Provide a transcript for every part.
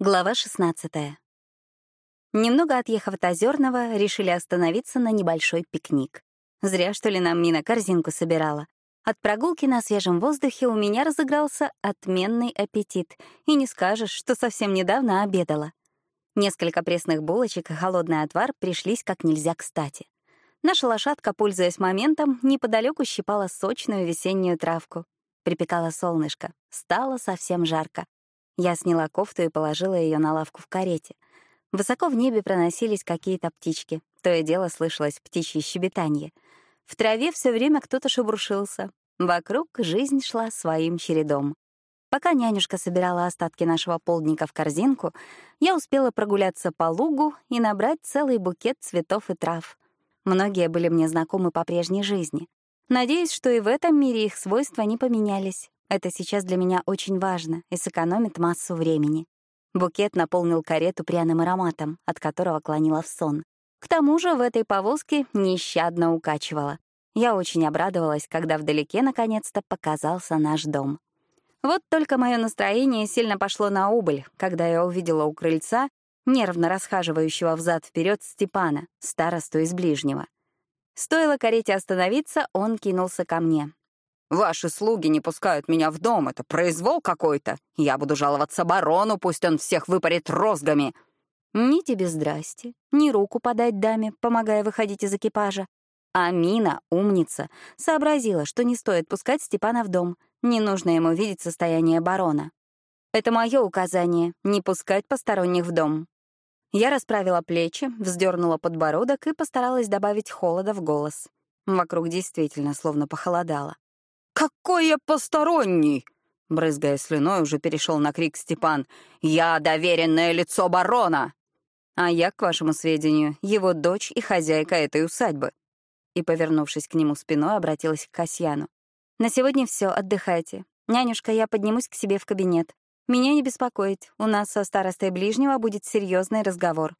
Глава 16. Немного отъехав от Озерного, решили остановиться на небольшой пикник. Зря, что ли, нам Мина корзинку собирала. От прогулки на свежем воздухе у меня разыгрался отменный аппетит, и не скажешь, что совсем недавно обедала. Несколько пресных булочек и холодный отвар пришлись как нельзя кстати. Наша лошадка, пользуясь моментом, неподалеку щипала сочную весеннюю травку. Припекало солнышко, стало совсем жарко. Я сняла кофту и положила ее на лавку в карете. Высоко в небе проносились какие-то птички. То и дело слышалось птичье щебетанье. В траве все время кто-то шебуршился. Вокруг жизнь шла своим чередом. Пока нянюшка собирала остатки нашего полдника в корзинку, я успела прогуляться по лугу и набрать целый букет цветов и трав. Многие были мне знакомы по прежней жизни. Надеюсь, что и в этом мире их свойства не поменялись. Это сейчас для меня очень важно и сэкономит массу времени. Букет наполнил карету пряным ароматом, от которого клонила в сон. К тому же в этой повозке нещадно укачивала. Я очень обрадовалась, когда вдалеке наконец-то показался наш дом. Вот только мое настроение сильно пошло на убыль, когда я увидела у крыльца нервно расхаживающего взад вперед Степана, старосту из ближнего. Стоило карете остановиться, он кинулся ко мне. Ваши слуги не пускают меня в дом, это произвол какой-то. Я буду жаловаться барону, пусть он всех выпарит розгами». Ни тебе здрасте, ни руку подать даме, помогая выходить из экипажа. А Мина, умница, сообразила, что не стоит пускать Степана в дом. Не нужно ему видеть состояние барона. Это мое указание — не пускать посторонних в дом. Я расправила плечи, вздернула подбородок и постаралась добавить холода в голос. Вокруг действительно словно похолодало. «Какой я посторонний!» Брызгая слюной, уже перешел на крик Степан. «Я доверенное лицо барона!» «А я, к вашему сведению, его дочь и хозяйка этой усадьбы». И, повернувшись к нему спиной, обратилась к Касьяну. «На сегодня все, отдыхайте. Нянюшка, я поднимусь к себе в кабинет. Меня не беспокоить, у нас со старостой ближнего будет серьезный разговор».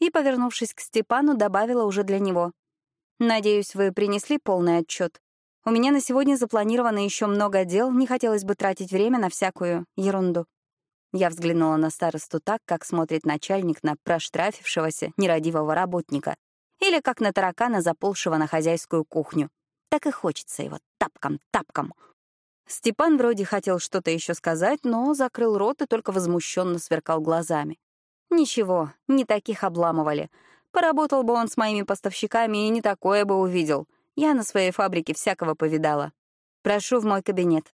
И, повернувшись к Степану, добавила уже для него. «Надеюсь, вы принесли полный отчет. У меня на сегодня запланировано еще много дел, не хотелось бы тратить время на всякую ерунду. Я взглянула на старосту так, как смотрит начальник на проштрафившегося нерадивого работника или как на таракана, заползшего на хозяйскую кухню. Так и хочется его тапком-тапком. Степан вроде хотел что-то еще сказать, но закрыл рот и только возмущенно сверкал глазами. Ничего, не таких обламывали. Поработал бы он с моими поставщиками и не такое бы увидел — я на своей фабрике всякого повидала. Прошу в мой кабинет.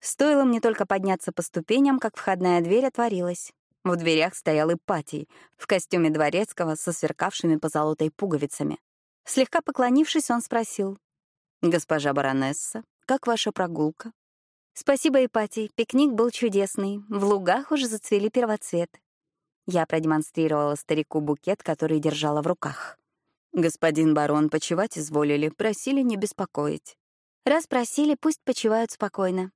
Стоило мне только подняться по ступеням, как входная дверь отворилась. В дверях стоял Ипатий, в костюме дворецкого со сверкавшими позолотой пуговицами. Слегка поклонившись, он спросил. «Госпожа баронесса, как ваша прогулка?» «Спасибо, Ипатий, пикник был чудесный. В лугах уже зацвели первоцветы». Я продемонстрировала старику букет, который держала в руках. Господин барон почевать изволили, просили не беспокоить. Раз просили, пусть почивают спокойно.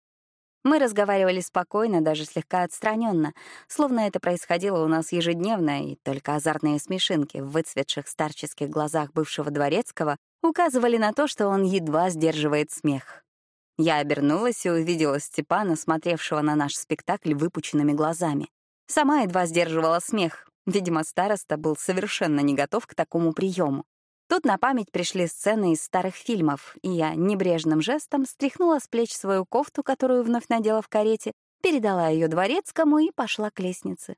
Мы разговаривали спокойно, даже слегка отстраненно, словно это происходило у нас ежедневно, и только азартные смешинки в выцветших старческих глазах бывшего дворецкого указывали на то, что он едва сдерживает смех. Я обернулась и увидела Степана, смотревшего на наш спектакль выпученными глазами. Сама едва сдерживала смех, Видимо, староста был совершенно не готов к такому приему. Тут на память пришли сцены из старых фильмов, и я небрежным жестом стряхнула с плеч свою кофту, которую вновь надела в карете, передала ее дворецкому и пошла к лестнице.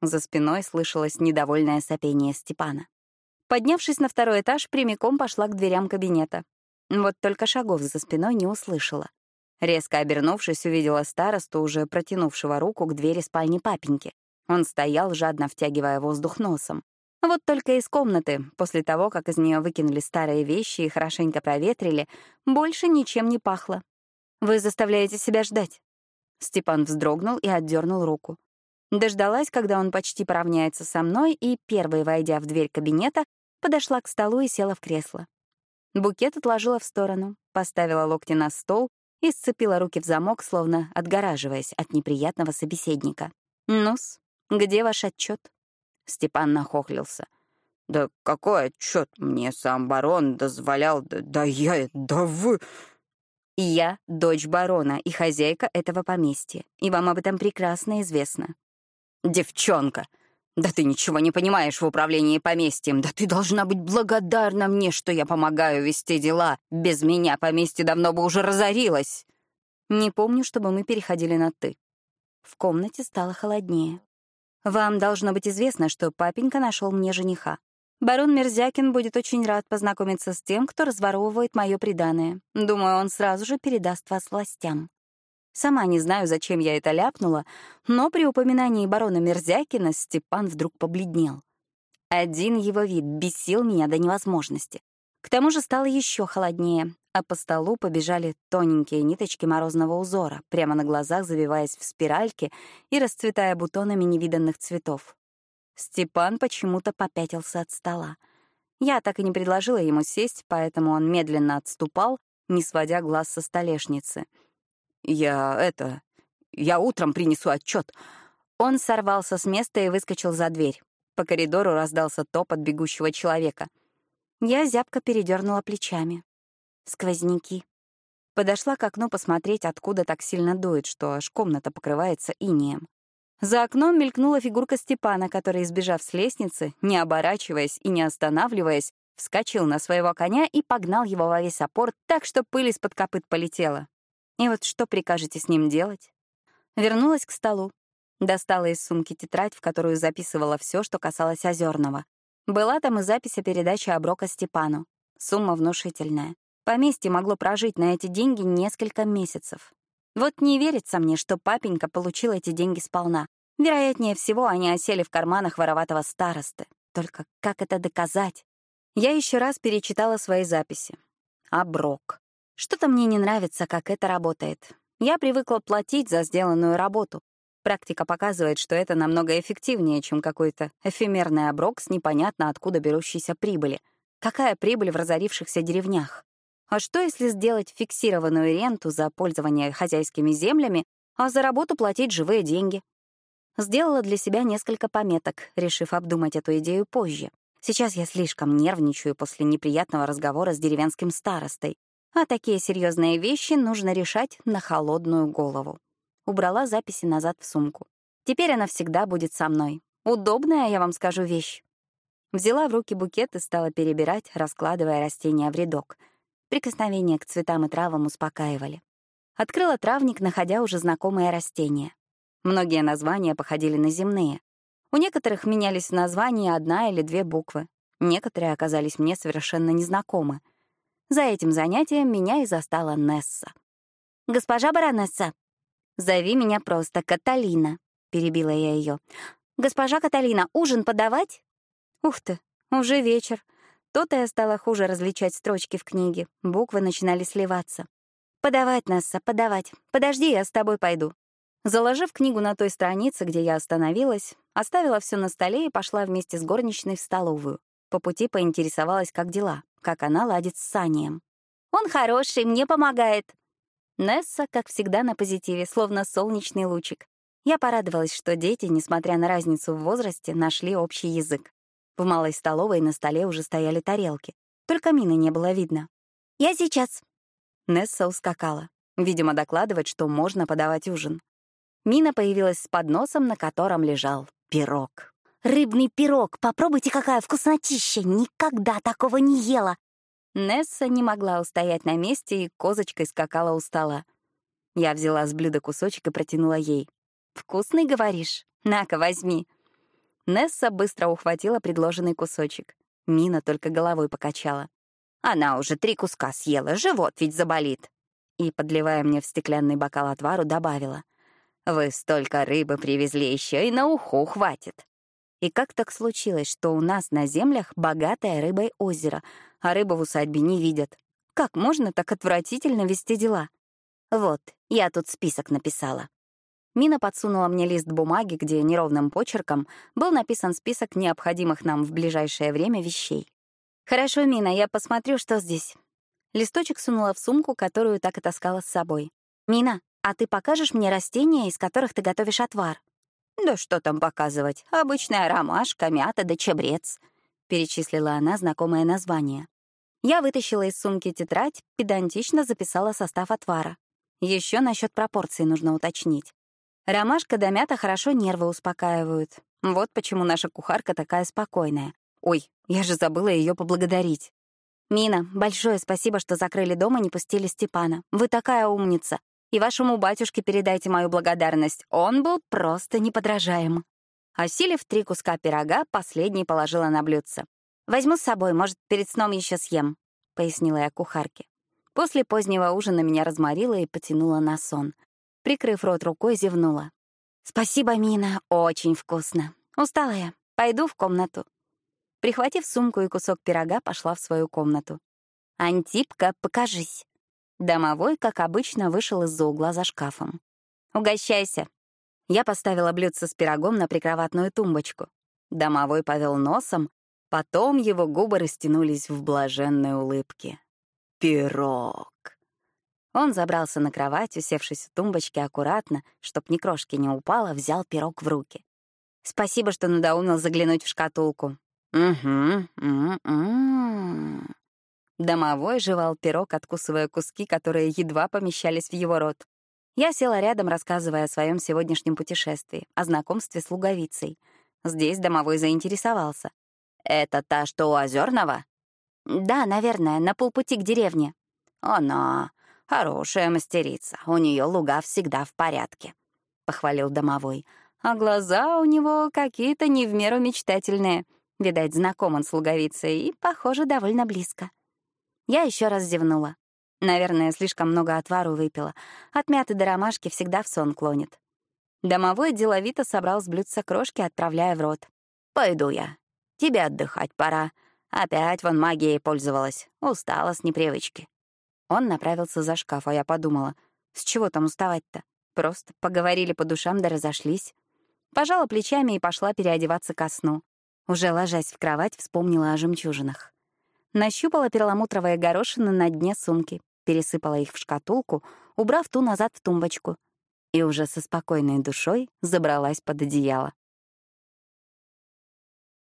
За спиной слышалось недовольное сопение Степана. Поднявшись на второй этаж, прямиком пошла к дверям кабинета. Вот только шагов за спиной не услышала. Резко обернувшись, увидела старосту, уже протянувшего руку к двери спальни папеньки. Он стоял, жадно втягивая воздух носом. Вот только из комнаты, после того, как из нее выкинули старые вещи и хорошенько проветрили, больше ничем не пахло. «Вы заставляете себя ждать». Степан вздрогнул и отдернул руку. Дождалась, когда он почти поравняется со мной, и, первой войдя в дверь кабинета, подошла к столу и села в кресло. Букет отложила в сторону, поставила локти на стол и сцепила руки в замок, словно отгораживаясь от неприятного собеседника. «Ну-с, где ваш отчет? Степан нахохлился. «Да какой отчет? Мне сам барон дозволял, да, да я, да вы...» «Я дочь барона и хозяйка этого поместья, и вам об этом прекрасно известно». девчонка. Да ты ничего не понимаешь в управлении поместьем. Да ты должна быть благодарна мне, что я помогаю вести дела. Без меня поместье давно бы уже разорилось. Не помню, чтобы мы переходили на «ты». В комнате стало холоднее. Вам должно быть известно, что папенька нашел мне жениха. Барон Мерзякин будет очень рад познакомиться с тем, кто разворовывает мое преданное. Думаю, он сразу же передаст вас властям. Сама не знаю, зачем я это ляпнула, но при упоминании барона Мерзякина Степан вдруг побледнел. Один его вид бесил меня до невозможности. К тому же стало еще холоднее, а по столу побежали тоненькие ниточки морозного узора, прямо на глазах завиваясь в спиральки и расцветая бутонами невиданных цветов. Степан почему-то попятился от стола. Я так и не предложила ему сесть, поэтому он медленно отступал, не сводя глаз со столешницы — «Я это... Я утром принесу отчет. Он сорвался с места и выскочил за дверь. По коридору раздался топот бегущего человека. Я зябко передернула плечами. Сквозняки. Подошла к окну посмотреть, откуда так сильно дует, что аж комната покрывается инеем. За окном мелькнула фигурка Степана, который, избежав с лестницы, не оборачиваясь и не останавливаясь, вскочил на своего коня и погнал его во весь опор так, что пыль из-под копыт полетела. И вот что прикажете с ним делать? Вернулась к столу. Достала из сумки тетрадь, в которую записывала все, что касалось Озерного. Была там и запись о передаче оброка Степану. Сумма внушительная. Поместье могло прожить на эти деньги несколько месяцев. Вот не верится мне, что папенька получил эти деньги сполна. Вероятнее всего, они осели в карманах вороватого старосты. Только как это доказать? Я еще раз перечитала свои записи. Оброк. Что-то мне не нравится, как это работает. Я привыкла платить за сделанную работу. Практика показывает, что это намного эффективнее, чем какой-то эфемерный оброк с непонятно откуда берущейся прибыли. Какая прибыль в разорившихся деревнях? А что, если сделать фиксированную ренту за пользование хозяйскими землями, а за работу платить живые деньги? Сделала для себя несколько пометок, решив обдумать эту идею позже. Сейчас я слишком нервничаю после неприятного разговора с деревенским старостой. А такие серьезные вещи нужно решать на холодную голову. Убрала записи назад в сумку. Теперь она всегда будет со мной. Удобная, я вам скажу, вещь. Взяла в руки букет и стала перебирать, раскладывая растения в рядок. Прикосновения к цветам и травам успокаивали. Открыла травник, находя уже знакомые растения. Многие названия походили на земные. У некоторых менялись в названии одна или две буквы. Некоторые оказались мне совершенно незнакомы — за этим занятием меня и застала Несса. «Госпожа баронесса!» «Зови меня просто Каталина», — перебила я ее. «Госпожа Каталина, ужин подавать?» Ух ты, уже вечер. То-то я стала хуже различать строчки в книге. Буквы начинали сливаться. «Подавать, Несса, подавать. Подожди, я с тобой пойду». Заложив книгу на той странице, где я остановилась, оставила все на столе и пошла вместе с горничной в столовую. По пути поинтересовалась, как дела как она ладит с Санием. «Он хороший, мне помогает». Несса, как всегда, на позитиве, словно солнечный лучик. Я порадовалась, что дети, несмотря на разницу в возрасте, нашли общий язык. В малой столовой на столе уже стояли тарелки. Только мины не было видно. «Я сейчас». Несса ускакала. Видимо, докладывать, что можно подавать ужин. Мина появилась с подносом, на котором лежал пирог. Рыбный пирог, попробуйте, какая вкуснотища! Никогда такого не ела!» Несса не могла устоять на месте и козочкой скакала у стола. Я взяла с блюда кусочек и протянула ей. «Вкусный, говоришь? На-ка, возьми». Несса быстро ухватила предложенный кусочек. Мина только головой покачала. «Она уже три куска съела, живот ведь заболит». И, подливая мне в стеклянный бокал отвару, добавила. «Вы столько рыбы привезли, еще и на уху хватит». И как так случилось, что у нас на землях богатое рыбой озеро, а рыбы в усадьбе не видят? Как можно так отвратительно вести дела? Вот, я тут список написала. Мина подсунула мне лист бумаги, где неровным почерком был написан список необходимых нам в ближайшее время вещей. «Хорошо, Мина, я посмотрю, что здесь». Листочек сунула в сумку, которую так и таскала с собой. «Мина, а ты покажешь мне растения, из которых ты готовишь отвар?» «Да что там показывать? Обычная ромашка, мята да чабрец», — перечислила она знакомое название. Я вытащила из сумки тетрадь, педантично записала состав отвара. Еще насчет пропорций нужно уточнить. Ромашка да мята хорошо нервы успокаивают. Вот почему наша кухарка такая спокойная. Ой, я же забыла ее поблагодарить. «Мина, большое спасибо, что закрыли дом и не пустили Степана. Вы такая умница. И вашему батюшке передайте мою благодарность. Он был просто неподражаем». Осилив три куска пирога, последний положила на блюдце. «Возьму с собой, может, перед сном еще съем», — пояснила я кухарке. После позднего ужина меня разморила и потянула на сон. Прикрыв рот рукой, зевнула. «Спасибо, Мина, очень вкусно. Устала я. Пойду в комнату». Прихватив сумку и кусок пирога, пошла в свою комнату. «Антипка, покажись». Домовой, как обычно, вышел из-за угла за шкафом. «Угощайся». Я поставила блюдце с пирогом на прикроватную тумбочку. Домовой повел носом, потом его губы растянулись в блаженной улыбке. «Пирог!» Он забрался на кровать, усевшись у тумбочки аккуратно, чтоб ни крошки не упало, взял пирог в руки. «Спасибо, что надоумил заглянуть в шкатулку. «Угу, м-м-м». Домовой жевал пирог, откусывая куски, которые едва помещались в его рот. Я села рядом, рассказывая о своем сегодняшнем путешествии, о знакомстве с луговицей. Здесь домовой заинтересовался. «Это та, что у Озерного?» «Да, наверное, на полпути к деревне». «Она хорошая мастерица, у нее луга всегда в порядке», — похвалил домовой. «А глаза у него какие-то не в меру мечтательные». Видать, знаком он с луговицей и, похоже, довольно близко. Я еще раз зевнула. Наверное, слишком много отвару выпила. От мяты до ромашки всегда в сон клонит. Домовой деловито собрал с блюдца крошки, отправляя в рот. «Пойду я. Тебе отдыхать пора. Опять вон магией пользовалась. Устала с непривычки». Он направился за шкаф, а я подумала, с чего там уставать-то? Просто поговорили по душам да разошлись. Пожала плечами и пошла переодеваться ко сну. Уже ложась в кровать, вспомнила о жемчужинах. Нащупала перламутровые горошины на дне сумки, пересыпала их в шкатулку, убрав ту назад в тумбочку. И уже со спокойной душой забралась под одеяло.